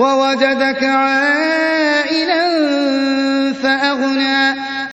وَوَجَدَكَ عَائِلًا